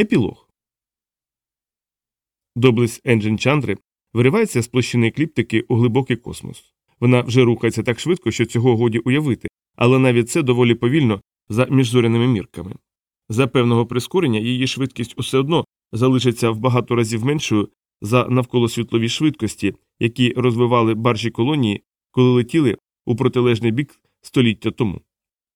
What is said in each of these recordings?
Епілог. Доблесть Енджин Чандри виривається з площини екліптики у глибокий космос. Вона вже рухається так швидко, що цього годі уявити, але навіть це доволі повільно за міжзоряними мірками. За певного прискорення її швидкість усе одно залишиться в багато разів меншою за навколосвітлові швидкості, які розвивали баржі колонії, коли летіли у протилежний бік століття тому.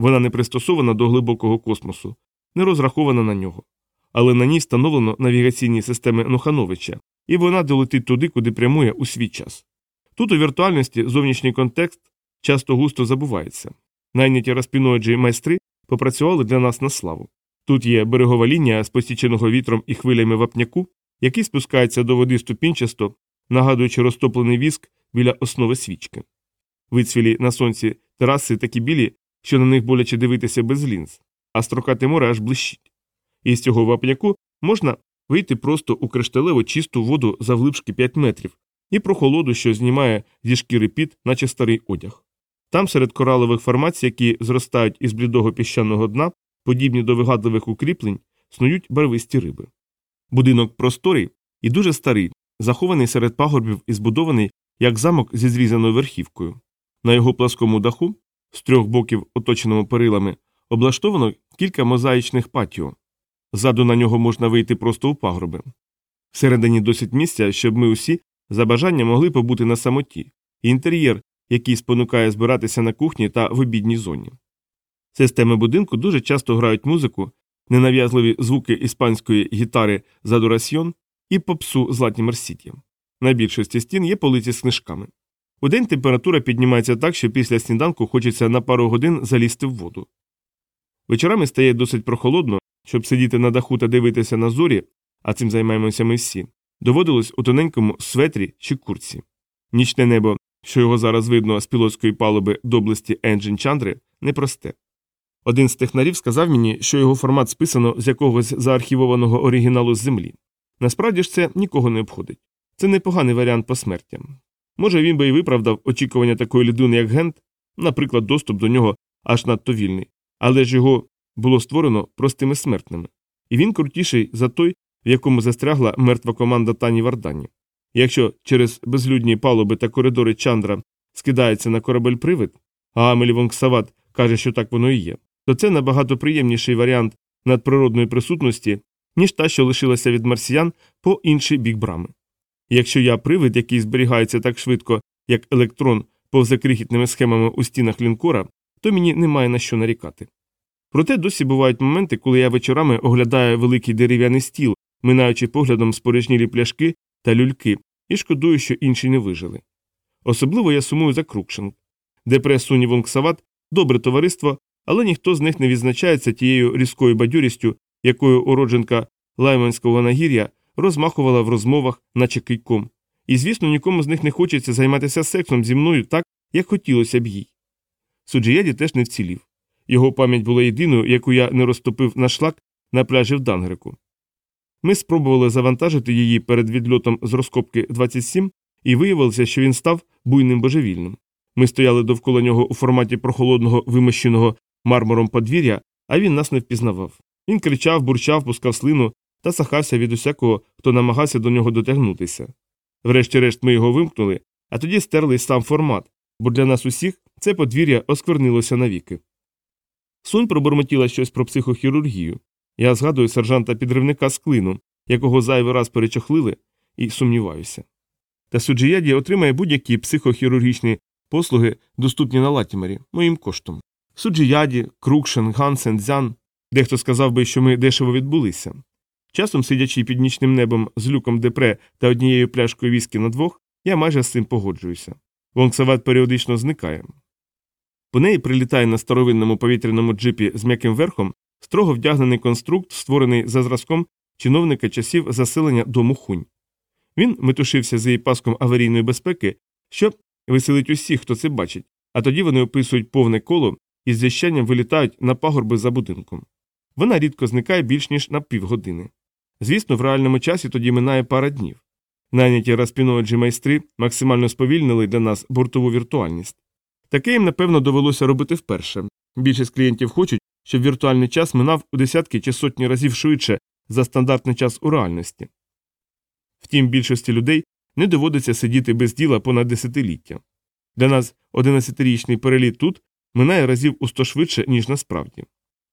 Вона не пристосована до глибокого космосу, не розрахована на нього. Але на ній встановлено навігаційні системи Нухановича, і вона долетить туди, куди прямує у свій час. Тут у віртуальності зовнішній контекст часто густо забувається. Найняті розпіноїджі майстри попрацювали для нас на славу. Тут є берегова лінія з посіченого вітром і хвилями вапняку, який спускається до води ступінчасто, нагадуючи розтоплений віск біля основи свічки. Вицвілі на сонці тераси такі білі, що на них боляче дивитися без лінз, а строкате море аж блищить. Із цього вапняку можна вийти просто у кришталево чисту воду завглибшки 5 метрів і прохолоду, що знімає зі шкіри піт, наче старий одяг. Там, серед коралових формацій, які зростають із блідого піщаного дна, подібні до вигадливих укріплень, снують барвисті риби. Будинок просторий і дуже старий, захований серед пагорбів і збудований як замок зі зрізаною верхівкою. На його пласкому даху, з трьох боків, оточеному перилами, облаштовано кілька мозаїчних патіо. Ззаду на нього можна вийти просто у пагорби. Всередині досить місця, щоб ми усі за бажанням могли побути на самоті, інтер'єр, який спонукає збиратися на кухні та в обідній зоні. Системи будинку дуже часто грають музику, ненав'язливі звуки іспанської гітари задурасьйон і попсу з Латімер Сіті. На більшості стін є полиці з книжками. Удень температура піднімається так, що після сніданку хочеться на пару годин залізти в воду. Вечорами стає досить прохолодно, щоб сидіти на даху та дивитися на зорі, а цим займаємося ми всі, доводилось у тоненькому светрі чи курці. Нічне небо, що його зараз видно з пілотської палуби доблесті Енджин Чандри, непросте. Один з технарів сказав мені, що його формат списано з якогось заархівованого оригіналу з землі. Насправді ж це нікого не обходить. Це непоганий варіант посмертя. Може, він би і виправдав очікування такої людини, як Гент, наприклад, доступ до нього аж надто вільний, але ж його було створено простими смертними, і він крутіший за той, в якому застрягла мертва команда Тані Вардані. Якщо через безлюдні палуби та коридори Чандра скидається на корабель привид, а Амелі Вонгсават каже, що так воно і є, то це набагато приємніший варіант надприродної присутності, ніж та, що лишилася від марсіян по інший бік брами. Якщо я привид, який зберігається так швидко, як електрон повзе крихітними схемами у стінах лінкора, то мені немає на що нарікати. Проте досі бувають моменти, коли я вечорами оглядаю великий дерев'яний стіл, минаючи поглядом спорожнілі пляшки та люльки, і шкодую, що інші не вижили. Особливо я сумую за Крукшинг, де пресуні Вонгсават добре товариство, але ніхто з них не відзначається тією різкою бадьорістю, якою уродженка Лайманського нагір'я розмахувала в розмовах, наче кийком. І, звісно, нікому з них не хочеться займатися сексом зі мною так, як хотілося б їй. Суджіяді теж не вцілів. Його пам'ять була єдиною, яку я не розтопив на шлак на пляжі в Дангрику. Ми спробували завантажити її перед відльотом з розкопки 27 і виявилося, що він став буйним божевільним. Ми стояли довкола нього у форматі прохолодного вимощеного мармуром подвір'я, а він нас не впізнавав. Він кричав, бурчав, пускав слину та сахався від усякого, хто намагався до нього дотягнутися. Врешті-решт ми його вимкнули, а тоді стерли сам формат, бо для нас усіх це подвір'я осквернилося навіки. Сунь пробурмотіла щось про психохірургію. Я згадую сержанта підривника з клину, якого зайвий раз перечохлили, і сумніваюся. Та суджіяді отримає будь-які психохірургічні послуги, доступні на Латімері, моїм коштом. Суджіяді, Крукшен, Гансен, Дзян. Дехто сказав би, що ми дешево відбулися. Часом, сидячи під нічним небом з люком депре та однією пляшкою віскі на двох, я майже з цим погоджуюся. Вонксават періодично зникає. По неї прилітає на старовинному повітряному джипі з м'яким верхом строго вдягнений конструкт, створений за зразком чиновника часів заселення дому хунь. Він метушився за її паском аварійної безпеки, що веселить усіх, хто це бачить, а тоді вони описують повне коло і з зіщанням вилітають на пагорби за будинком. Вона рідко зникає більш ніж на півгодини. Звісно, в реальному часі тоді минає пара днів. Найняті розпіноваджі майстри максимально сповільнили для нас бортову віртуальність. Таке їм, напевно, довелося робити вперше. Більшість клієнтів хочуть, щоб віртуальний час минав у десятки чи сотні разів швидше, за стандартний час у реальності. Втім, більшості людей не доводиться сидіти без діла понад десятиліття. Для нас 11-річний переліт тут минає разів у сто швидше, ніж насправді.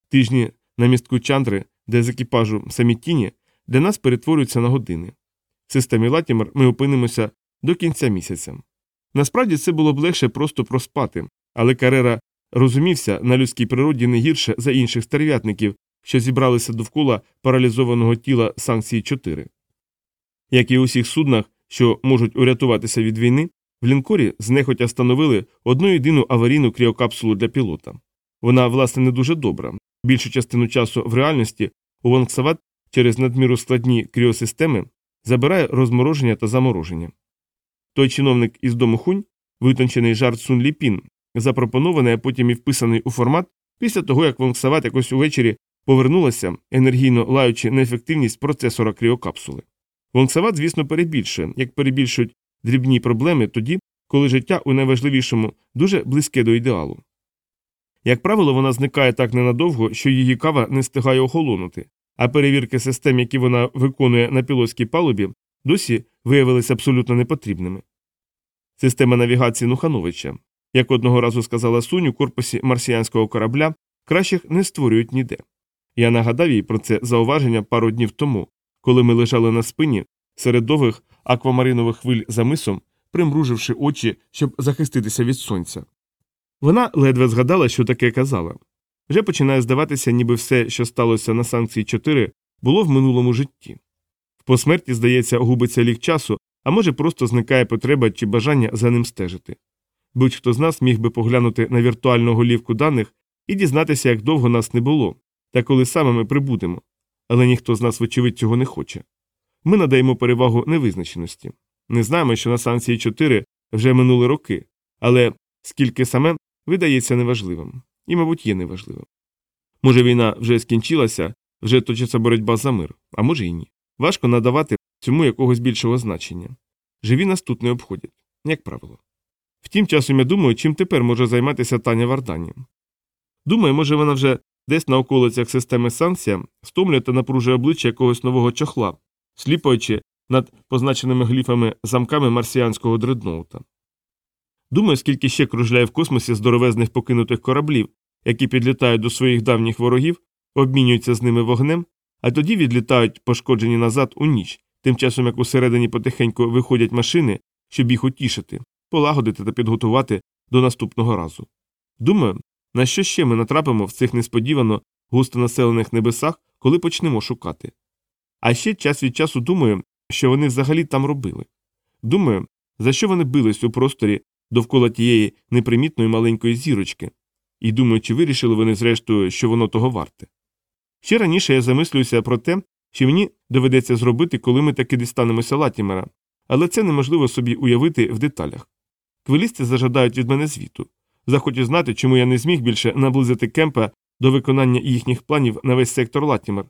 Тижні на містку Чандри, де з екіпажу самі тіні, для нас перетворюються на години. В системі Латімер ми опинимося до кінця місяця. Насправді це було б легше просто проспати, але Карера розумівся на людській природі не гірше за інших стерв'ятників, що зібралися довкола паралізованого тіла санкції 4. Як і у всіх суднах, що можуть урятуватися від війни, в лінкорі знехотя встановили одну єдину аварійну кріокапсулу для пілота. Вона, власне, не дуже добра. Більшу частину часу в реальності у Вонгсават через надміру складні кріосистеми забирає розмороження та замороження. Той чиновник із дому хунь, витончений жарт Сун Ліпін, запропонований, а потім і вписаний у формат після того, як Вонгсават якось увечері повернулася, енергійно лаючи неефективність процесора кріокапсули. Вонгсават, звісно, перебільшує, як перебільшують дрібні проблеми тоді, коли життя у найважливішому дуже близьке до ідеалу. Як правило, вона зникає так ненадовго, що її кава не встигає охолонути, а перевірки систем, які вона виконує на пілотській палубі, досі виявилися абсолютно непотрібними. Система навігації Нухановича, як одного разу сказала Сунь у корпусі марсіянського корабля, кращих не створюють ніде. Я нагадав їй про це зауваження пару днів тому, коли ми лежали на спині серед довгих аквамаринових хвиль за мисом, примруживши очі, щоб захиститися від сонця. Вона ледве згадала, що таке казала. Вже починає здаватися, ніби все, що сталося на санкції 4, було в минулому житті. В посмерті, здається, губиться лік часу, а може, просто зникає потреба чи бажання за ним стежити. Будь-хто з нас міг би поглянути на віртуальну голівку даних і дізнатися, як довго нас не було, та коли саме ми прибудемо. Але ніхто з нас, вочевидь, цього не хоче. Ми надаємо перевагу невизначеності. Не знаємо, що на санкції 4 вже минули роки, але скільки саме видається неважливим і, мабуть, є неважливим. Може, війна вже скінчилася, вже точиться боротьба за мир, а може і ні. Важко надавати цьому якогось більшого значення. Живі нас тут не обходять, як правило. Втім, часом я думаю, чим тепер може займатися Таня Вардані. Думаю, може, вона вже десь на околицях системи санкція стомлює та напружує обличчя якогось нового чохла, сліпаючи над позначеними гліфами замками марсіанського дредноута. Думаю, скільки ще кружляє в космосі здоровезних покинутих кораблів, які підлітають до своїх давніх ворогів, обмінюються з ними вогнем, а тоді відлітають пошкоджені назад у ніч, тим часом як усередині потихеньку виходять машини, щоб їх утішити, полагодити та підготувати до наступного разу. Думаю, на що ще ми натрапимо в цих несподівано густонаселених небесах, коли почнемо шукати. А ще час від часу думаю, що вони взагалі там робили. Думаю, за що вони бились у просторі довкола тієї непримітної маленької зірочки, і думаю, чи вирішили вони, зрештою, що воно того варте. Ще раніше я замислююся про те, що мені доведеться зробити, коли ми таки дістанемося Латімера, але це неможливо собі уявити в деталях. Квилісти зажадають від мене звіту. Захочуть знати, чому я не зміг більше наблизити кемпа до виконання їхніх планів на весь сектор Латімер,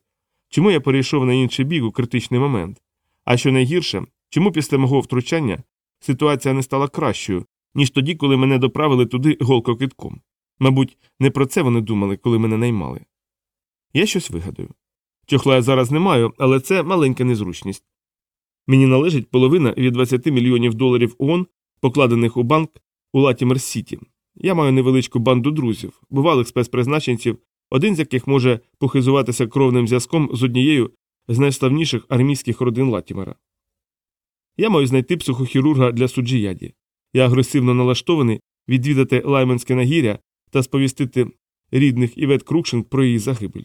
чому я перейшов на інший бік у критичний момент. А що найгірше, чому після мого втручання ситуація не стала кращою, ніж тоді, коли мене доправили туди голкокитком. Мабуть, не про це вони думали, коли мене наймали. Я щось вигадую. Чохла я зараз не маю, але це маленька незручність. Мені належить половина від 20 мільйонів доларів ООН, покладених у банк у Латімер Сіті. Я маю невеличку банду друзів, бувалих спецпризначенців, один з яких може похизуватися кровним зв'язком з однією з найславніших армійських родин Латімера. Я маю знайти психохірурга для суджіяді. Я агресивно налаштований відвідати Лайменське нагір'я та сповістити рідних Івет Крукшин про її загибель.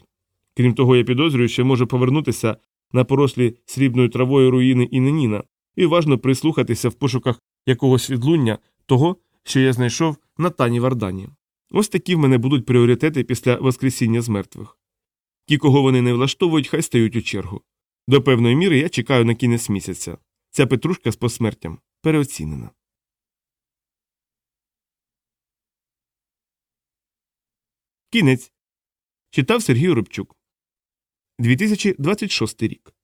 Крім того, я підозрюю, що може повернутися на порослі срібною травою руїни Іненіна і уважно прислухатися в пошуках якогось відлуння того, що я знайшов на тані Вардані. Ось такі в мене будуть пріоритети після Воскресіння з мертвих. Ті, кого вони не влаштовують, хай стають у чергу. До певної міри я чекаю на кінець місяця. Ця петрушка з посмертям переоцінена. Кінець. Читав Сергій Рибчук. 2026 рік.